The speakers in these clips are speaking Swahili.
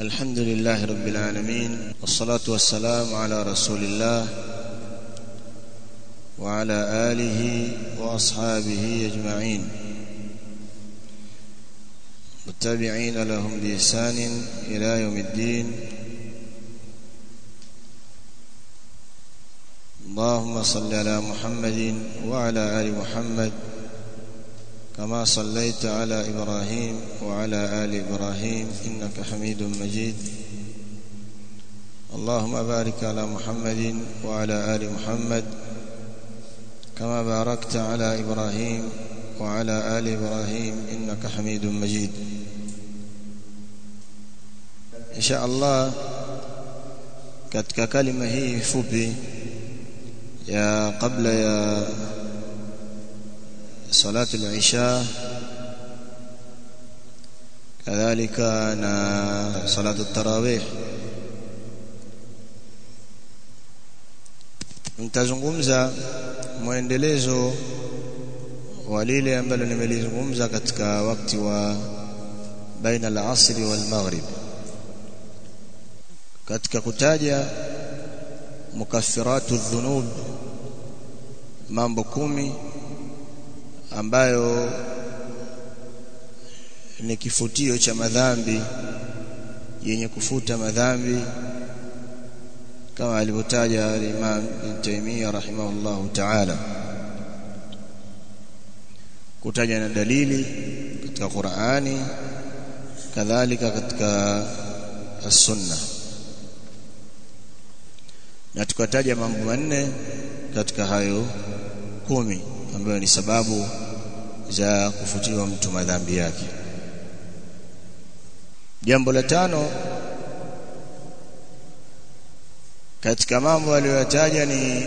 الحمد لله رب العالمين والصلاة والسلام على رسول الله وعلى آله وأصحابه أجمعين والتابعين لهم بإحسان إلى يوم الدين اللهم صل على محمد وعلى آل محمد كما صليت على إبراهيم وعلى آل إبراهيم إنك حميد مجيد. اللهم بارك على محمد وعلى آل محمد كما باركت على إبراهيم وعلى آل إبراهيم إنك حميد مجيد. إن شاء الله katika kalima hii fupi ya kabla ya صلاة العشاء. كذلك صلاة التراويح. نتزغمزا مويندليزو وليلي أمبالو نمليزغمزا كتك وقت بين العصر والمغرب كتكا كتاجة مكفرات الذنوب mambo 10 ambayo ni kifutio cha madhambi yenye kufuta madhambi kama alivyotaja Imam Ibn Taymiyyah rahimahullahu ta'ala. Kutaja na dalili katika Qur'ani kadhalika katika as-sunna na tukataja mambo manne katika hayo kumi ambayo ni sababu za kufutiwa mtu madhambi yake. Jambo la tano katika mambo aliyoyataja ni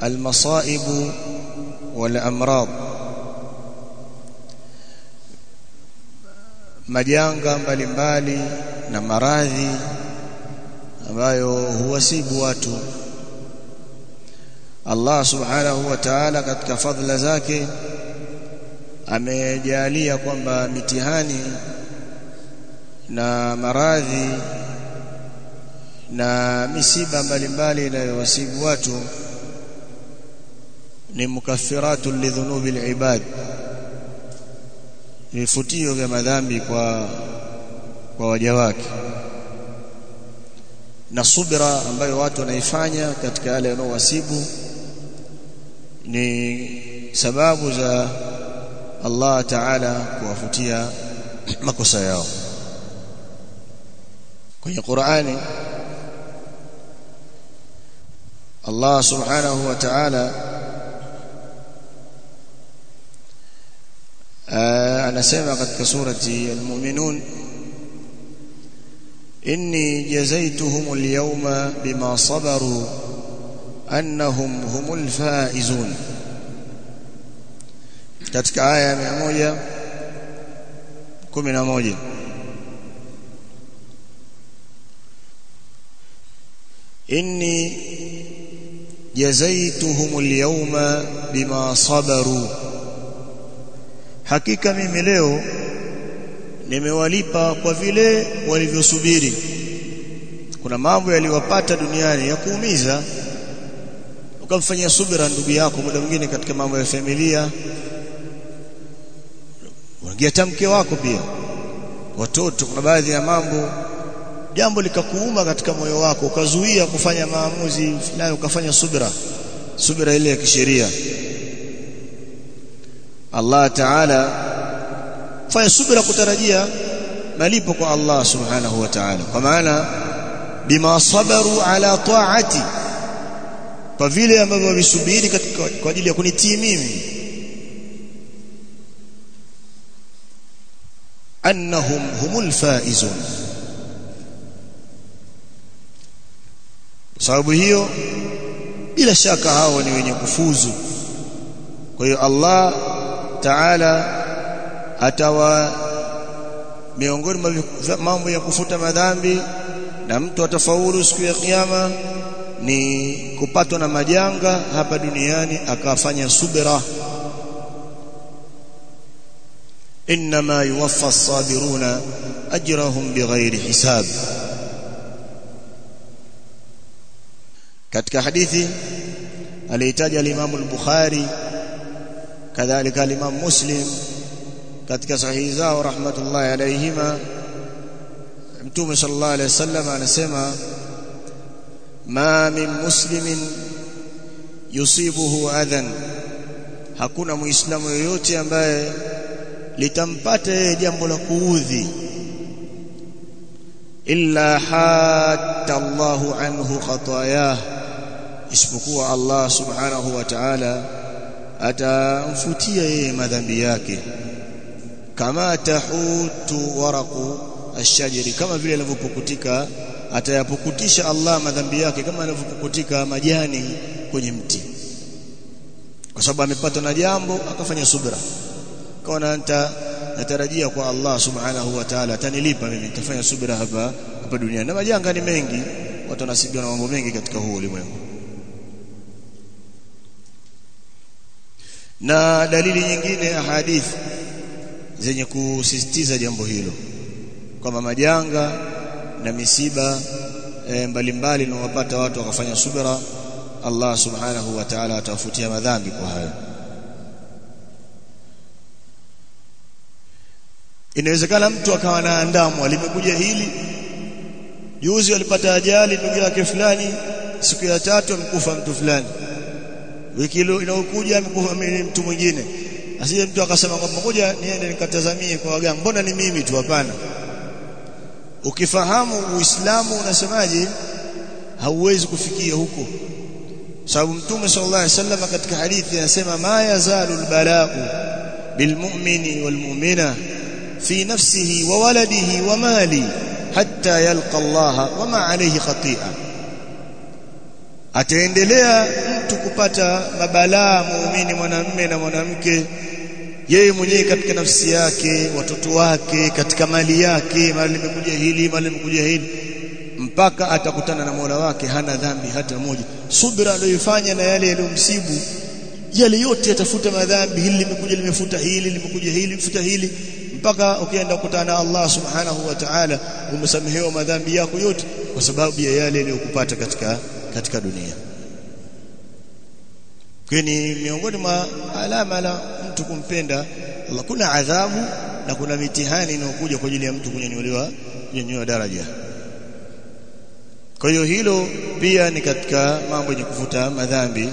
almasaibu wal amrad majanga mbalimbali na maradhi ambayo huwasibu watu. Allah subhanahu wa ta'ala katika fadhila zake amejalia kwamba mitihani na maradhi na misiba mbalimbali inayowasibu watu ni mukaffiratu lidhunubi alibad vifutio vya madhambi kwa kwa waja wake. Na subira ambayo watu wanaifanya katika yale yanayowasibu ni sababu za Allah Ta'ala kuwafutia makosa yao kwenye Qur'ani Allah Subhanahu wa Ta'ala anasema katika surati al-Mu'minun inni jazaituhum al-yawma bima sabaru annahum humul faizun katika aya ya 111 inni jazaituhum alyawma bima sabaru. Hakika mimi leo nimewalipa kwa vile walivyosubiri. Kuna mambo yaliwapata duniani ya kuumiza. Ukamfanyia subira ndugu yako muda mwingine katika mambo ya familia unaingia tamke wako pia. Watoto kuna baadhi ya mambo jambo likakuuma katika moyo wako ukazuia kufanya maamuzi fulani ukafanya subira. Subira ile ya kisheria. Allah Ta'ala fanya subira kutarajia malipo kwa Allah Subhanahu wa Ta'ala. Kwa maana bima sabaru ala ta'ati kwa vile ambavyo wamesubiri kwa ajili ya kunitii mimi annahum humul faizun. Sababu hiyo bila shaka hao ni wenye kufuzu. Kwa hiyo Allah Ta'ala atawa miongoni mwa mambo ya kufuta madhambi na mtu atafaulu siku ya kiyama ni kupatwa na majanga hapa duniani akafanya subira إنما يوفى الصابرون أجرهم بغير حساب. كتك حديثي اللي الإتاج الإمام البخاري كذلك الإمام مسلم كتك صحيزاه رحمة الله عليهما امتوم صلى الله عليه وسلم أنا سمع ما من مسلم يصيبه أذن هكونا مسلم يوتي أمبائي litampata yeye jambo la kuudhi. Illa hatta Allahu anhu khatayah isipokuwa Allah subhanahu wa ta'ala atamfutia yeye madhambi yake. Kama tahutu waraqu ashajari kama vile anavyopukutika atayapukutisha Allah madhambi yake kama anavyopukutika majani kwenye mti. Kwa sababu amepata na jambo akafanya subra kaona nita natarajia kwa Allah subhanahu wa ta'ala atanilipa mimi nitafanya subira hapa hapa duniani. Na majanga ni mengi watu wanasibiwa na mambo mengi katika huu ulimwengu. Na dalili nyingine ya hadithi zenye kusisitiza jambo hilo kwamba majanga na misiba e, mbalimbali inawapata watu wakafanya subira Allah subhanahu wa ta'ala atawafutia madhambi kwa hayo inawezekana mtu akawa na andamu alimekuja hili. Juzi alipata ajali ndugu yake fulani siku ya tatu amekufa mtu fulani. Wiki inayokuja amekufa mtu mwingine. Asije mtu akasema kwamba ngoja niende nikatazamie kwa waganga. Mbona ni mimi tu? Hapana. Ukifahamu uislamu unasemaje hauwezi kufikia huko. Sababu mtume sallallahu alaihi wasallam katika hadithi anasema ma yazalu albala'u bilmu'mini walmu'mina fi wa waladihi wa mali hatta yalqa Allah wama alayhi khati'a ataendelea mtu kupata mabalaa muumini mwanamume na mwanamke yeye mwenyewe katika nafsi yake watoto wake katika mali yake mali limekuja hili mali limekuja hili mpaka atakutana na Mola wake hana dhambi hata moja. Subira aliyoifanya na yale yaliyomsibu yale yote yatafuta madhambi. Hili limekuja limefuta hili limekuja hili limefuta hili mpaka ukienda kukutana na Allah subhanahu wa ta'ala umesamehewa madhambi yako yote kwa sababu ya yale yaliyokupata katika katika dunia. Kwani miongoni mwa alama la mtu kumpenda Allah kuna adhabu na kuna mitihani inayokuja kwa ajili ya mtu kunyanyuliwa kunyanyua daraja. Kwa hiyo hilo pia ni katika mambo yenye kufuta madhambi.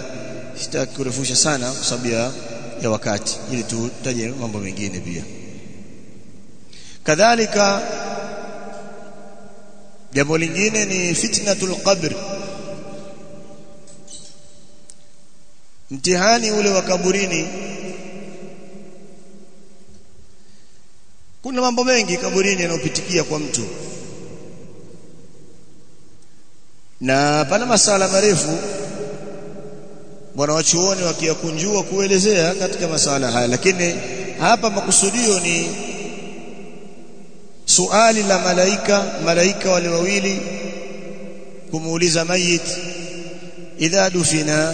Sitaki kurefusha sana kwa sababu ya wakati. Ili tutaje mambo mengine pia kadhalika jambo lingine ni fitnatul qabr. Mtihani ule wa kaburini. Kuna mambo mengi kaburini yanayopitikia kwa mtu. Na pana masala marefu bwana wachuoni wakiyakunjua kuelezea katika masala haya lakini hapa makusudio ni suali la malaika malaika wale wawili kumuuliza mayit idha dufina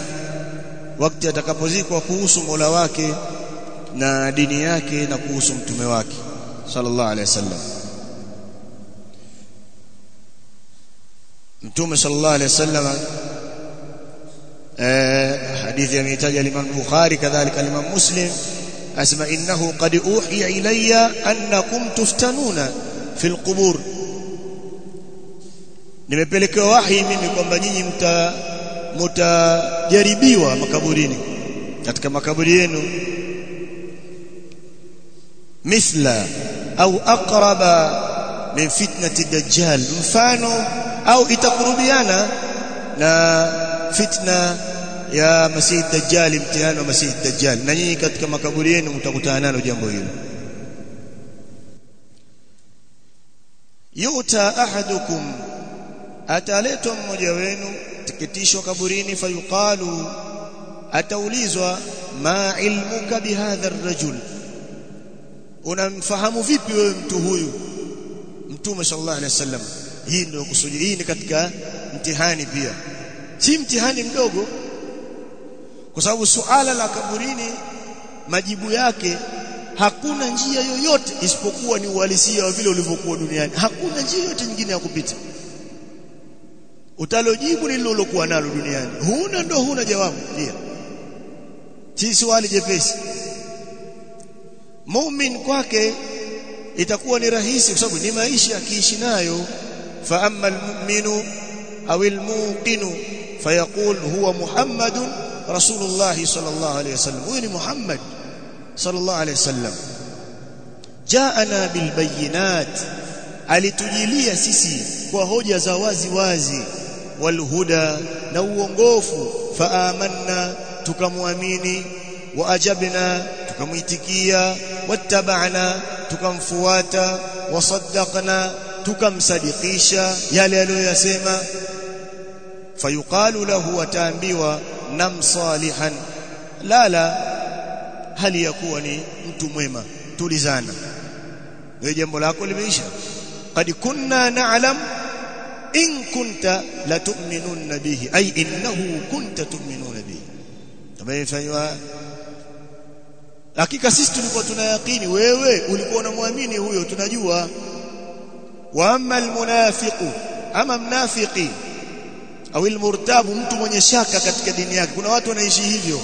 wakati atakapozikwa kuhusu Mola wake na dini yake na kuhusu mtume wake sallallahu alaihi wasallam mtume sallallahu alaihi wasallam eh hadithi ametaja Imam Bukhari kadhalika Imam Muslim asema innahu qad uhiya ilayya annakum tuftanuna fil qubur nimepelekewa wahi mimi kwamba nyinyi mta mtajaribiwa makaburini. Katika makaburi yenu mithla au aqraba min fitnati dajjal mfano au itakurubiana na fitna ya masih dajjal imtihani wa masih dajjal. Na nyinyi katika makaburi yenu mtakutana nalo jambo hilo yuta ahadukum ataletwa mmoja wenu tikitishwa kaburini fayuqalu ataulizwa ma ilmuka bihadha ar-rajul unamfahamu vipi wewe mtu huyu? Mtume sallallahu alaihi wasallam. Hii ndio kusudi hii ni katika mtihani pia. Si mtihani mdogo? Kwa sababu suala la kaburini majibu yake hakuna njia yoyote isipokuwa ni uhalisia wa vile ulivyokuwa duniani. Hakuna njia yoyote nyingine ya kupita. Utalojibu ni lile ulokuwa nalo duniani. Huna ndo huna jawabu. Pia si swali jepesi. Mumin kwake itakuwa ni rahisi kwa sababu ni maisha akiishi nayo. Fa amma almu'minu aw almuqinu fayaqul huwa muhammadun rasulullah sallallahu alayhi wasallam huyu ni muhammad sallallahu alayhi wasallam jaana bilbayinat alitujilia sisi kwa hoja za wazi wazi walhuda na uongofu faamanna tukamwamini waajabna tukamwitikia wattabana tukamfuata wasaddaqna tukamsadikisha yale aliyoyasema fayuqalu lahu wataambiwa nam salihan lala hali ya kuwa ni mtu mwema. Tulizana. Wewe jambo lako limeisha. Qad kunna na'lam in kunta latu'minun bihi. Ay innahu kunta tu'minun bihi. Tumefanywa hakika sisi tulikuwa tunayakini wewe ulikuwa unamwamini huyo tunajua. Wa amma almunafiqu ama mnafiqi au almurtabu mtu mwenye shaka katika dini yake. Kuna watu wanaishi hivyo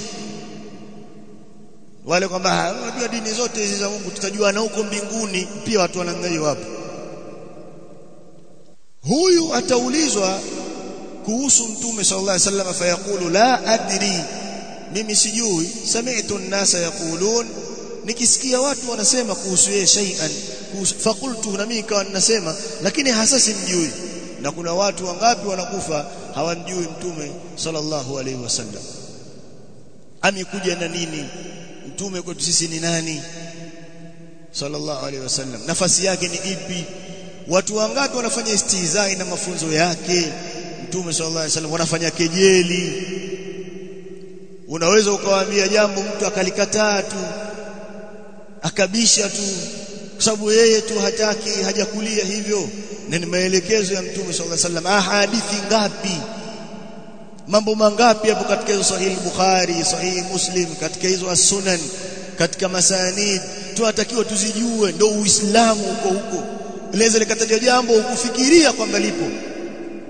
wale kwamba unajua dini zote hizi za Mungu tutajua na huko mbinguni. Pia watu wanangai wapo. Huyu ataulizwa kuhusu mtume sallallahu alaihi wasallam fayaqulu la adri mimi sijui. Sami'tu an-nasa yaqulun nikisikia watu wanasema kuhusu yeye shay'an fakultu na mimi kawa ninasema lakini hasa simjui. Na kuna watu wangapi wanakufa hawamjui mtume sallallahu alaihi wasallam? Amekuja na nini mtume kwetu sisi ni nani? Sallallahu alaihi wasallam. Nafasi yake ni ipi? Watu wangapi wanafanya istizai na mafunzo yake? Mtume sallallahu alaihi wasallam wanafanya kejeli. Unaweza ukawaambia jambo mtu akalikataa tu akabisha tu kwa sababu yeye tu hataki hajakulia hivyo. Na ni maelekezo ya mtume sallallahu alaihi wasallam. Ahadithi ngapi mambo mangapi hapo katika hizo sahihi Bukhari sahihi Muslim katika hizo as-sunan katika masanid? Tunatakiwa tuzijue ndio uislamu huko huko. Leza likataja jambo ukufikiria kwamba lipo.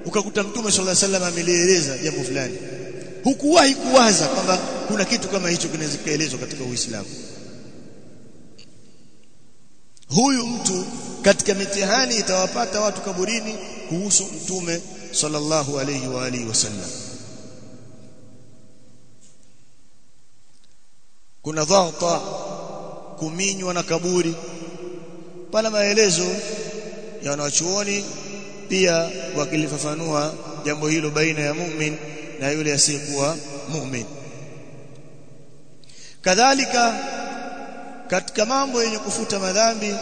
Ukakuta mtume sallallahu alaihi wasallam amelieleza jambo fulani. Hukuwahi kuwaza kwamba kuna kitu kama hicho kinaweza kuelezwa katika uislamu? Huyu mtu katika mitihani itawapata watu kaburini kuhusu mtume sallallahu alayhi wa alihi wasallam kuna dhata kuminywa na kaburi. Pana maelezo ya wanachuoni pia wakilifafanua jambo hilo baina ya mu'min na yule asiyekuwa mu'min. Kadhalika katika mambo yenye kufuta madhambi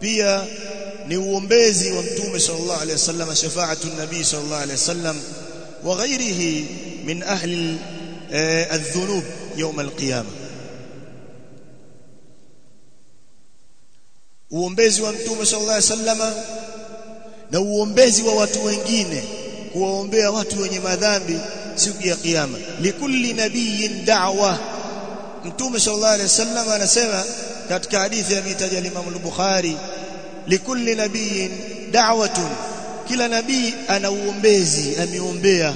pia ni uombezi wa mtume sallallahu alaihi wasallam shafaatu nabii sallallahu alaihi wasallam wa ghairihi min ahli الذنوب يوم القيامه uombezi wa mtume sallallahu alaihi wasallama na uombezi wa watu wengine kuwaombea watu wenye madhambi siku ya kiyama likulli nabiyin da'wa mtume sallallahu alaihi wasallam anasema katika hadithi ya mitaja Imam al-Bukhari likulli nabiyin da'watun kila nabii ana uombezi ameombea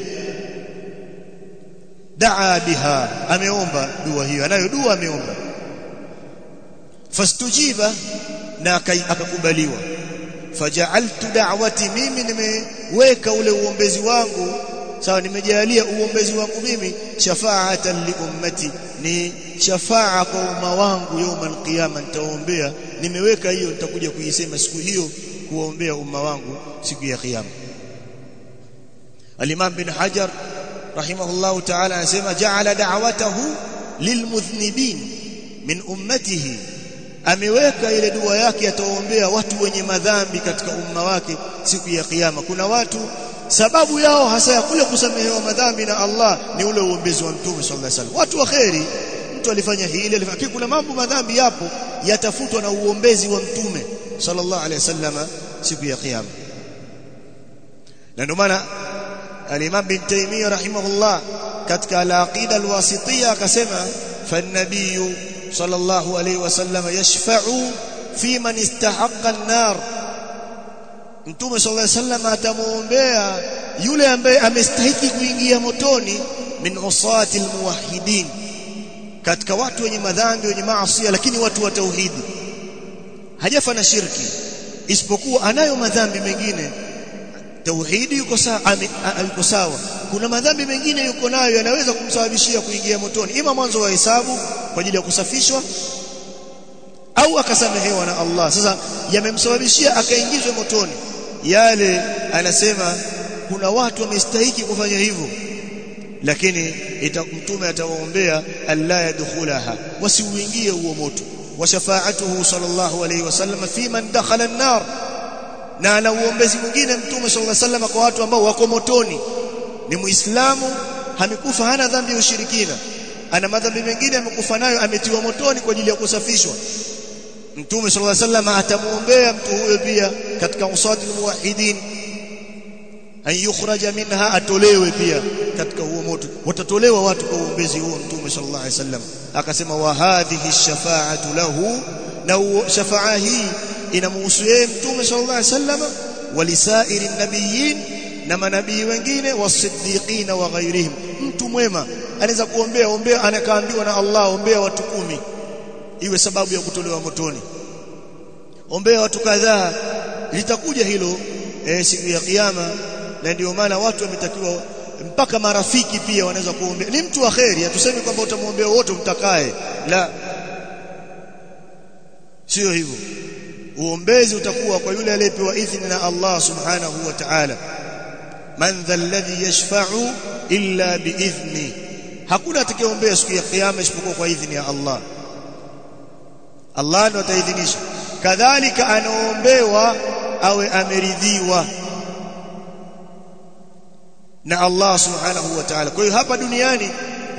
daa biha ameomba dua hiyo anayo dua ameomba. Fastujiba na akakubaliwa. Faja'altu da'wati mimi nimeweka ule uombezi wangu sawa nimejalia uombezi wangu mimi shafaatan li ummati ni shafaa kwa umma wangu yaumal qiyama nitaombea nimeweka hiyo nitakuja kuisema siku hiyo kuombea umma wangu siku ya kiyama Al-Imam bin Hajar rahimahullahu ta'ala anasema ja'ala da'watahu lilmudhnibin min ummatihi. Ameweka ile dua yake ataombea watu wenye madhambi katika umma wake siku ya kiyama. Kuna watu sababu yao hasa ya kule kusamehewa madhambi na Allah ni ule uombezi wa mtume sallallahu alaihi wasallam. Watu waheri mtu alifanya hili alifanya kuna mambo madhambi yapo yatafutwa na uombezi wa mtume sallallahu alaihi wasallam siku ya kiyama. Na ndio maana al-Imam bin Taymiyyah rahimahullah katika al-aqida al-wasitiyya akasema fan-nabiyyu sallallahu alayhi wasallam yashfa'u fi man istahaqqa an-nar. Mtume sallallahu alayhi wasallam atamuombea yule ambaye amestahiki kuingia motoni min usati almuwahhidin katika watu wenye madhambi wenye maasi lakini watu wa tauhidi. Hajafa shirki isipokuwa anayo madhambi mengine tauhidi yuko sawa yuko sawa. Kuna madhambi mengine yuko nayo yanaweza kumsababishia kuingia motoni. Ima mwanzo wa hesabu kwa ajili ya kusafishwa au akasamehewa na Allah. Sasa yamemsababishia akaingizwe motoni. Yale anasema kuna watu wamestahiki kufanya hivyo lakini mtume atawaombea alla yadkhulaha. Wasiuingie huo moto. Wa shafaatuhu sallallahu alayhi wasallam fi man dakhala an-nar na ana uombezi mwingine mtume sallallahu alaihi wasallam kwa watu ambao wako motoni. Ni muislamu amekufa hana dhambi ya ushirikina. Ana madhambi mengine amekufa nayo ametiwa motoni kwa ajili ya kusafishwa. Mtume sallallahu alaihi wasallam atamuombea mtu huyo pia katika usadi muwahidin an minha atolewe pia katika huo moto. Watatolewa watu kwa uombezi huo mtume sallallahu alaihi wasallam. Akasema wa hadhihi shafaatu lahu na shafaa hii inamhusu yeye mtume sallallahu alaihi wasallam walisairi nabiyin na manabii wengine wasiddiqin wa ghairihim mtu mwema anaweza kuombea ombea anakaambiwa na Allah ombea watu kumi. Iwe sababu ya kutolewa motoni. Ombea watu kadhaa litakuja hilo eh, siku ya kiyama. Na ndio maana watu wametakiwa mpaka marafiki pia wanaweza kuombea. Ni mtu wa kheri hatusemi kwamba utamwombea wote mtakaye la. Sio hivyo uombezi utakuwa kwa yule aliyepewa idhini na Allah subhanahu wa ta'ala. Man dha alladhi yashfa'u illa biidhni hakuna atakayeombea siku ya kiyama isipokuwa kwa idhini ya Allah. Allah ndo ataidhinisha. Kadhalika anaombewa awe ameridhiwa na Allah subhanahu wa ta'ala. Kwa hiyo hapa duniani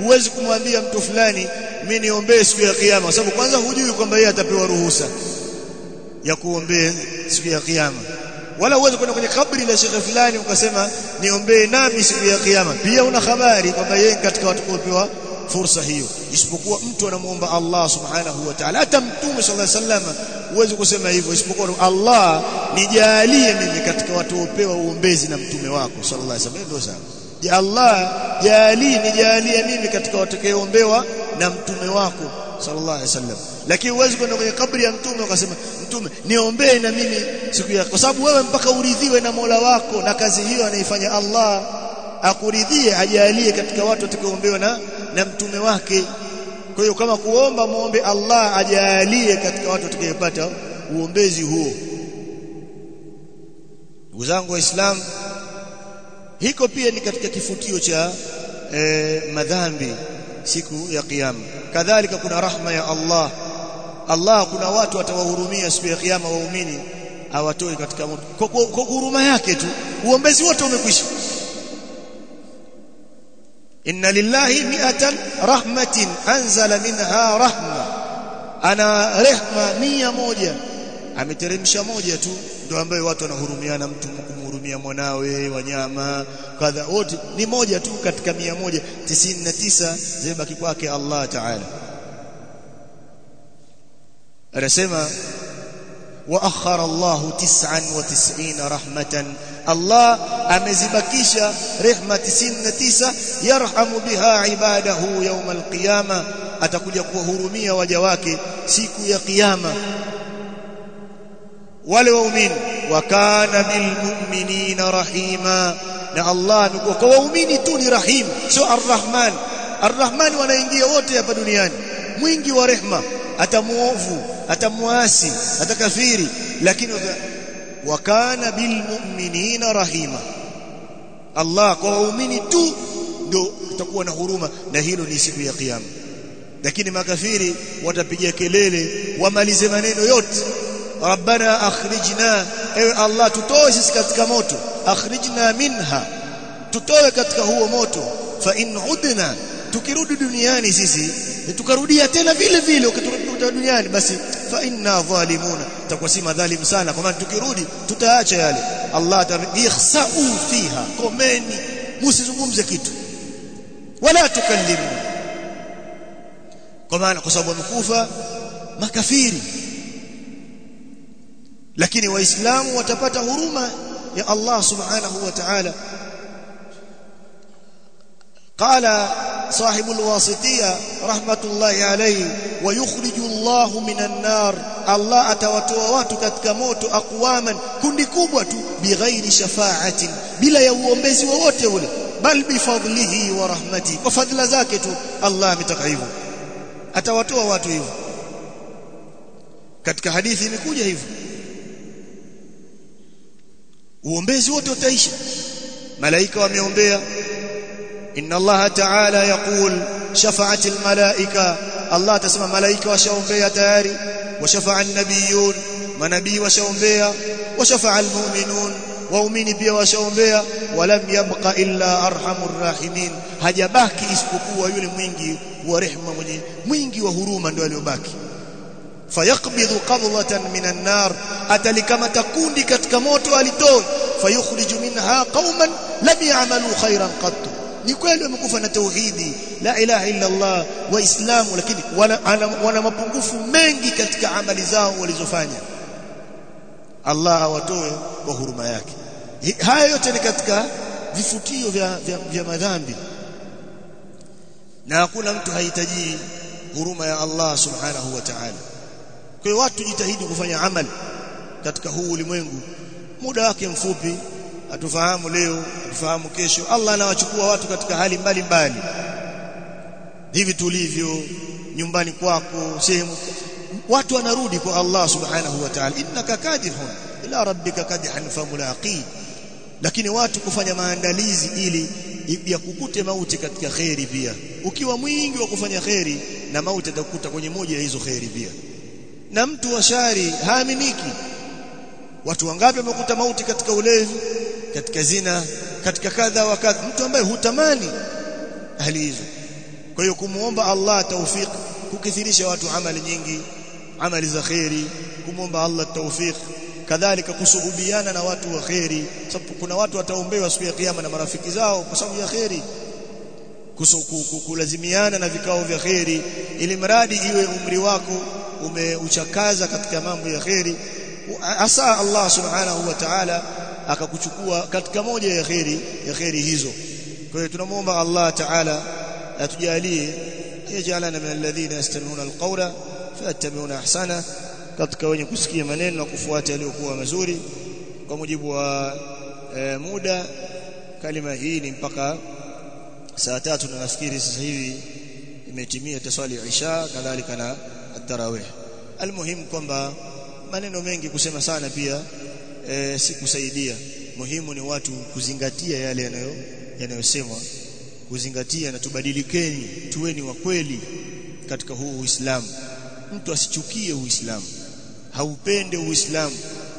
huwezi kumwambia mtu fulani mimi niombee siku ya kiyama sababu kwanza hujui kwamba yeye atapewa ruhusa ya kuombea siku ya kiyama. Wala uweze kwenda kwenye kabri la shekhe fulani ukasema niombee nami siku ya kiyama. Pia una habari kwamba yeye katika watu kupewa fursa hiyo. Isipokuwa mtu anamuomba Allah subhanahu wa ta'ala. Hata mtume sallallahu alaihi wasallam uweze kusema hivyo isipokuwa Allah nijalie mimi katika watu upewa uombezi na mtume wako sallallahu alaihi wasallam ndio sawa ya Allah jali nijalie mimi katika watakaoombewa na mtume wako sallallahu alaihi wasallam. Lakini uwezi kwenda kwenye kabri ya mtume ukasema mtume niombee na mimi siku ya kwa sababu wewe mpaka uridhiwe na Mola wako na kazi hiyo anaifanya Allah. Akuridhie ajalie katika watu watakaoombewa na na mtume wake. Kwa hiyo kama kuomba muombe Allah ajalie katika watu watakayopata uombezi huo. Ndugu zangu waislamu hiko pia ni katika kifutio cha e, madhambi siku ya kiyama kadhalika kuna rahma ya Allah. Allah kuna watu atawahurumia siku ya kiyama waumini awatoi katika moto. Kwa, huruma yake tu uombezi wote umekwisha. Inna lillahi mi'atan rahmatin anzala minha rahma. Ana rehma mia moja. Ameteremsha moja tu ndio ambayo watu wanahurumiana mtu kumhurumia mwanawe wanyama kadha wote ni moja tu katika mia moja tisini na tisa zimebaki kwake Allah Ta'ala anasema wa akhara Allah 99 rahmatan Allah amezibakisha rehma 99 yarhamu biha ibadahu yawm alqiyama atakuja kuwahurumia waja wake siku ya kiyama wale waumini wa kana bilmu'minina rahima. Na Allah kwa waumini tu ni rahim sio arrahman. Arrahman wanaingia wote hapa duniani mwingi wa rehma atamuovu atamuasi atakafiri lakini wa kana bilmu'minina rahima. Allah kwa waumini tu ndio utakuwa na huruma na hilo ni siku ya kiyama. Lakini makafiri watapiga kelele wamalize maneno yote rabbana akhrijna. Ewe allah tutoe sisi katika moto. Akhrijna minha. Tutoe katika huo moto. Fa in udna. Tukirudi duniani sisi tukarudia tena vile vile. Ukiturudia duniani basi fa inna zalimuna. Tutakuwa si madhalim sana kwa maana tukirudi tutaacha yale. Allah ataihsau fiha. Komeni msizungumze kitu. Wala tukallimu. Kwa maana kwa sababu wamekufa makafiri lakini waislamu watapata huruma ya Allah subhanahu wa ta'ala قال صاحب الواسطية رحمة الله عليه ويخرج الله من النار الله atawatoa watu katika moto aqwaman kundi kubwa tu bighairi shafaatin bila ya uombezi wowote ule bal bifadlihi wa rahmatihi kwa fadhila zake tu Allah ametaka hivyo atawatoa watu hivyo katika hadithi imekuja hivyo uombezi wote utaisha malaika wameombea inna Allah ta'ala yaqul shafa'at almalaika Allah tasema malaika washaombea tayari washafa'a an-nabiyun manabii washaombea washafa'a almu'minun waumini pia washaombea walam yabqa illa arhamur rahimin hajabaki isipokuwa yule mwingi wa rehema mwenye mwingi wa huruma ndio aliyobaki fayaqbidhu qabdatan minan nar atalikamata kundi katika moto alitoa fayukhriju minha qauman lam ya'malu khairan qattu ni kweli wamekufa na tauhidi la ilaha illa Allah waislamu lakini wana, wana mapungufu mengi katika amali zao walizofanya. Allah awatoe kwa huruma yake. Haya yote ni katika vifutio vya, vya, vya madhambi. Na hakuna mtu hahitaji huruma ya Allah subhanahu wa ta'ala kwa hiyo watu jitahidi kufanya amali katika huu ulimwengu. Muda wake mfupi atufahamu leo atufahamu kesho. Allah anawachukua watu katika hali mbalimbali. Hivi tulivyo nyumbani kwako sehemu. Watu wanarudi kwa Allah subhanahu wa ta'ala. Innaka kadihun ila rabbika kadihan famulaqi. Lakini watu kufanya maandalizi ili ya kukute mauti katika kheri pia. Ukiwa mwingi wa kufanya kheri na mauti atakukuta kwenye moja ya hizo kheri pia na mtu wa shari haaminiki. Watu wangapi wamekuta mauti katika ulevi katika zina katika kadha wa kadha? Mtu ambaye hutamani hali hizo. Kwa hiyo kumuomba Allah tawfik kukithirisha watu amali nyingi amali za khairi kumuomba Allah tawfik kadhalika kusuhubiana na watu wa khairi sababu kuna watu wataombewa siku ya kiyama na marafiki zao kwa sababu ya khairi kulazimiana na vikao vya khairi ili mradi iwe umri wako umeuchakaza katika mambo ya khairi asa Allah subhanahu wa ta'ala akakuchukua katika moja ya khairi ya khairi hizo. Kwa hiyo tunamuomba Allah ta'ala atujalie yajalana min alladhina yastami'una alqawla fayattabi'una ahsana katika wenye kusikia maneno na kufuata yaliyokuwa mazuri. Kwa mujibu wa e, muda kalima hii ni mpaka saa tatu na nafikiri sasa hivi imetimia taswali isha kadhalika na at-tarawih. Almuhim kwamba maneno mengi kusema sana pia e, si kusaidia muhimu ni watu kuzingatia yale yanayo yanayosemwa. Kuzingatia na tubadilikeni tuweni wa kweli katika huu Uislamu. Mtu asichukie Uislamu. Haupende Uislamu.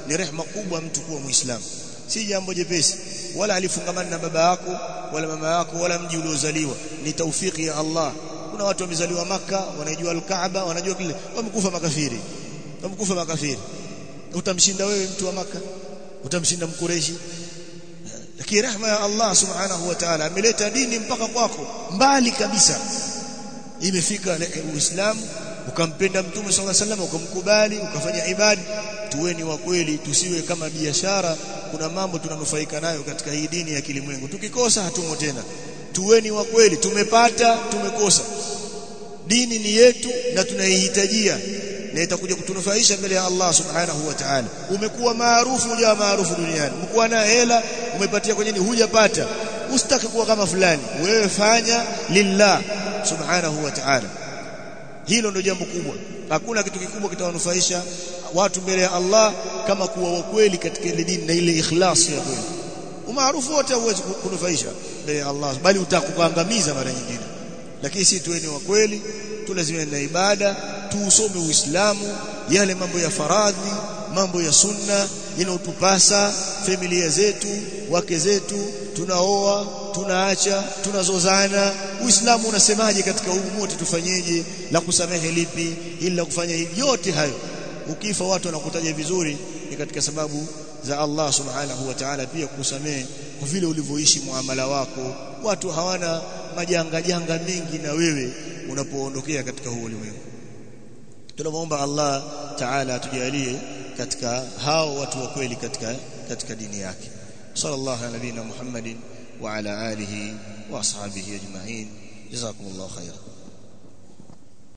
Ni rehema kubwa mtu kuwa Muislamu. Si jambo jepesi. Wala alifungamana na baba yako wala mama yako wala mji uliozaliwa. Ni taufiki ya Allah kuna watu wamezaliwa maka wanajua al-Kaaba wanajua kile. Wamekufa makafiri. Wamekufa makafiri. Utamshinda wewe mtu wa maka utamshinda mkureshi lakini rahma ya Allah subhanahu wa ta'ala ameleta dini mpaka kwako. Mbali kabisa. Imefika uislamu ukampenda mtume sallallahu alaihi wasallam ukamkubali ukafanya ibada. Tuweni wa kweli tusiwe kama biashara. Kuna mambo tunanufaika nayo katika hii dini ya kilimwengu. Tukikosa hatumo tena. Tuweni wa kweli. Tumepata tumekosa dini ni yetu na tunaihitajia. Na itakuja kutunufaisha mbele ya Allah subhanahu wa ta'ala. Umekuwa maarufu huja maarufu duniani. Umekuwa na hela umepatia kwenye nini hujapata. Usitaki kuwa kama fulani. Wewe fanya lillah subhanahu wa ta'ala. Hilo ndio jambo kubwa. Hakuna kitu kikubwa kitawanufaisha watu mbele ya Allah kama kuwa wa kweli katika ile dini na ile ikhlas ya kweli. Umaarufu wote hauwezi kunufaisha mbele ya Allah bali utakukangamiza mara nyingine lakini si tuweni wa kweli tulazimia na ibada tuusome uislamu yale mambo ya faradhi mambo ya sunna yanayotupasa familia zetu wake zetu tunaoa tunaacha tunazozana. Uislamu unasemaje katika huu wote tufanyeje? La kusamehe lipi? Ila la kufanya hivi. Yote hayo ukifa watu wanakutaja vizuri ni katika sababu za Allah subhanahu wa ta'ala pia kusamehe kwa vile ulivyoishi muamala wako. Watu hawana majanga janga mengi na wewe unapoondokea katika huu ulimwengu. Tunamwomba Allah Ta'ala atujalie katika hao watu wa kweli katika katika dini yake. Sallallahu ala nabina Muhammadin wa ala alihi wa ashabihi ajma'in. Jazakumullahu khairan